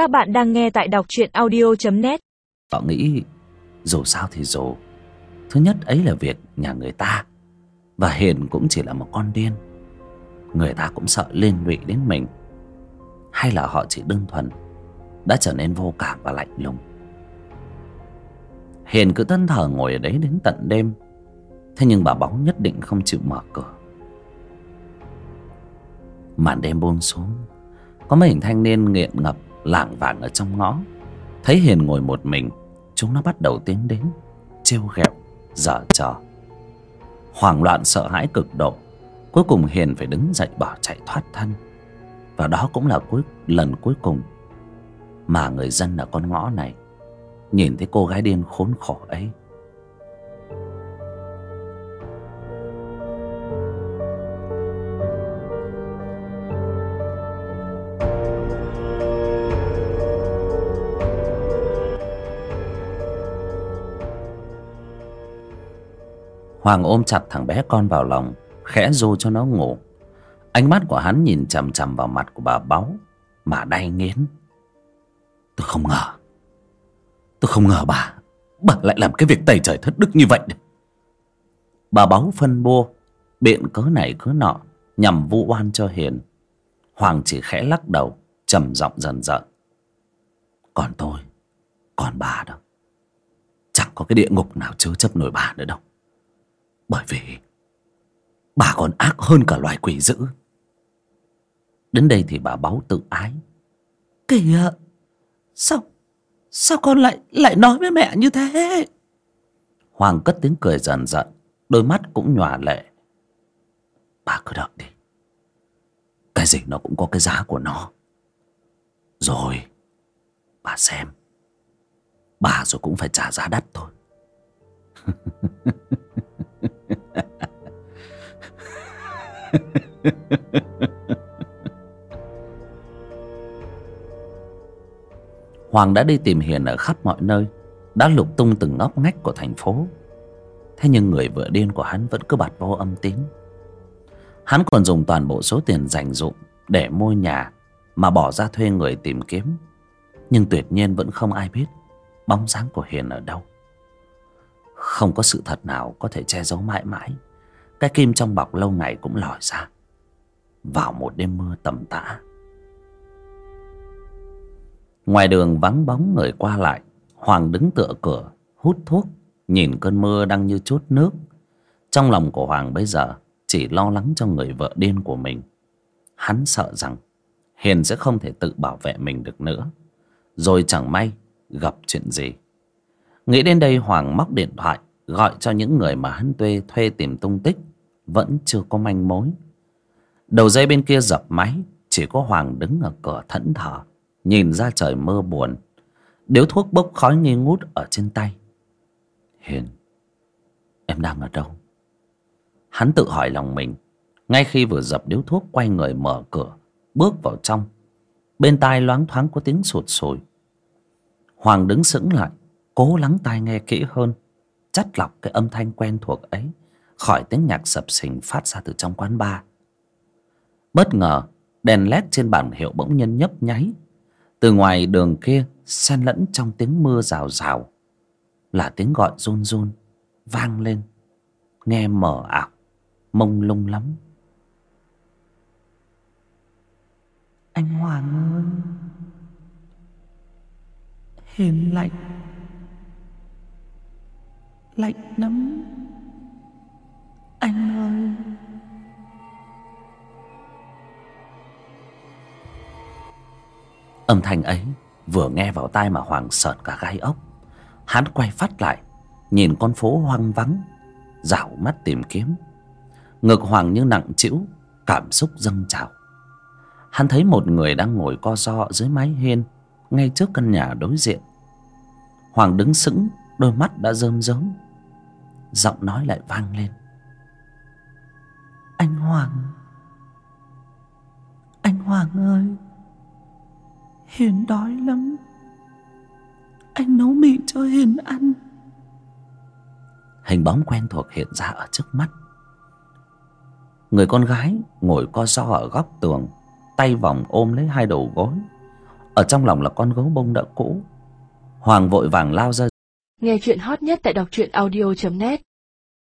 Các bạn đang nghe tại đọc truyện audio.net Họ nghĩ, dù sao thì dù. Thứ nhất, ấy là việc nhà người ta. Và Hiền cũng chỉ là một con điên. Người ta cũng sợ liên lụy đến mình. Hay là họ chỉ đơn thuần Đã trở nên vô cảm và lạnh lùng. Hiền cứ thân thờ ngồi ở đấy đến tận đêm. Thế nhưng bà bóng nhất định không chịu mở cửa. Màn đêm buông xuống, Có mấy hình thanh niên nghiện ngập lảng vảng ở trong ngõ. Thấy Hiền ngồi một mình Chúng nó bắt đầu tiến đến Trêu ghẹo, dở trò. Hoảng loạn sợ hãi cực độ Cuối cùng Hiền phải đứng dậy bỏ chạy thoát thân. Và đó cũng là cuối lần cuối cùng Mà người dân ở con ngõ này Nhìn thấy cô gái điên khốn khổ ấy. Hoàng ôm chặt thằng bé con vào lòng, Khẽ ru cho nó ngủ. Ánh mắt của hắn nhìn chằm chằm vào mặt của bà Báu, Mà đay nghiến. Tôi không ngờ, Tôi không ngờ bà Bà lại làm cái việc tẩy trời thất đức như vậy. Bà Báu phân bua, Biện cớ này cớ nọ, Nhằm vu oan cho Hiền. Hoàng chỉ khẽ lắc đầu, trầm giọng dần dần. Còn tôi, Còn bà đâu. Chẳng có cái địa ngục nào chứa chấp nổi bà nữa đâu bởi vì Bà còn ác hơn cả loài quỷ dữ. Đến đây thì bà báu tự ái. Kìa Sao Sao con lại lại nói với mẹ như thế? Hoàng cất tiếng cười dần dần Đôi mắt cũng nhòa lệ. Bà cứ đợi đi. Cái gì nó cũng có cái giá của nó. Rồi Bà xem. Bà rồi cũng phải trả giá đắt thôi Hoàng đã đi tìm Hiền ở khắp mọi nơi, Đã lục tung từng ngóc ngách của thành phố. Thế nhưng người vợ điên của hắn vẫn cứ bặt vô âm tín. Hắn còn dùng toàn bộ số tiền dành dụng Để mua nhà Mà bỏ ra thuê người tìm kiếm. Nhưng tuyệt nhiên vẫn không ai biết Bóng dáng của Hiền ở đâu. Không có sự thật nào có thể che giấu mãi mãi. Cái kim trong bọc lâu ngày cũng lòi ra. Vào một đêm mưa tầm tã Ngoài đường vắng bóng người qua lại, Hoàng đứng tựa cửa, Hút thuốc, Nhìn cơn mưa đang như chút nước. Trong lòng của Hoàng bây giờ, Chỉ lo lắng cho người vợ điên của mình. Hắn sợ rằng, Hiền sẽ không thể tự bảo vệ mình được nữa. Rồi chẳng may, Gặp chuyện gì. Nghĩ đến đây Hoàng móc điện thoại, Gọi cho những người mà hắn thuê thuê tìm tung tích. Vẫn chưa có manh mối. Đầu dây bên kia dập máy, Chỉ có Hoàng đứng ở cửa thẫn thờ. Nhìn ra trời mưa buồn. Điếu thuốc bốc khói nghi ngút ở trên tay. Hiền, Em đang ở đâu? Hắn tự hỏi lòng mình. Ngay khi vừa dập điếu thuốc, quay người mở cửa, Bước vào trong. Bên tai loáng thoáng có tiếng sụt sùi. Hoàng đứng sững lại, Cố lắng tai nghe kỹ hơn, Chắt lọc cái âm thanh quen thuộc ấy, Khỏi tiếng nhạc sập sình phát ra từ trong quán bar. Bất ngờ, Đèn led trên bảng hiệu bỗng nhiên nhấp nháy từ ngoài đường kia, xen lẫn trong tiếng mưa rào rào. Là tiếng gọi run run, vang lên. Nghe mờ ảo, mông lung lắm. Anh hoàng ơi hiền lạnh. Lạnh lắm. Âm thanh ấy vừa nghe vào tai mà hoàng sợt cả gai ốc. Hắn quay phát lại, nhìn con phố hoang vắng dạo mắt tìm kiếm. Ngực hoàng như nặng trĩu, cảm xúc dâng trào. Hắn thấy một người đang ngồi co ro dưới mái hiên, ngay trước căn nhà đối diện. Hoàng đứng sững, đôi mắt đã rơm rớm. Giọng nói lại vang lên. Anh hoàng anh hoàng ơi. Hiền đói lắm. Anh nấu mì cho Hiền ăn. Hình bóng quen thuộc hiện ra ở trước mắt. Người con gái ngồi co ro ở góc tường Tay vòng ôm lấy hai đầu gối. Ở trong lòng là con gấu bông đã cũ. Hoàng vội vàng lao ra. Nghe chuyện hot nhất tại đọc truyện audio net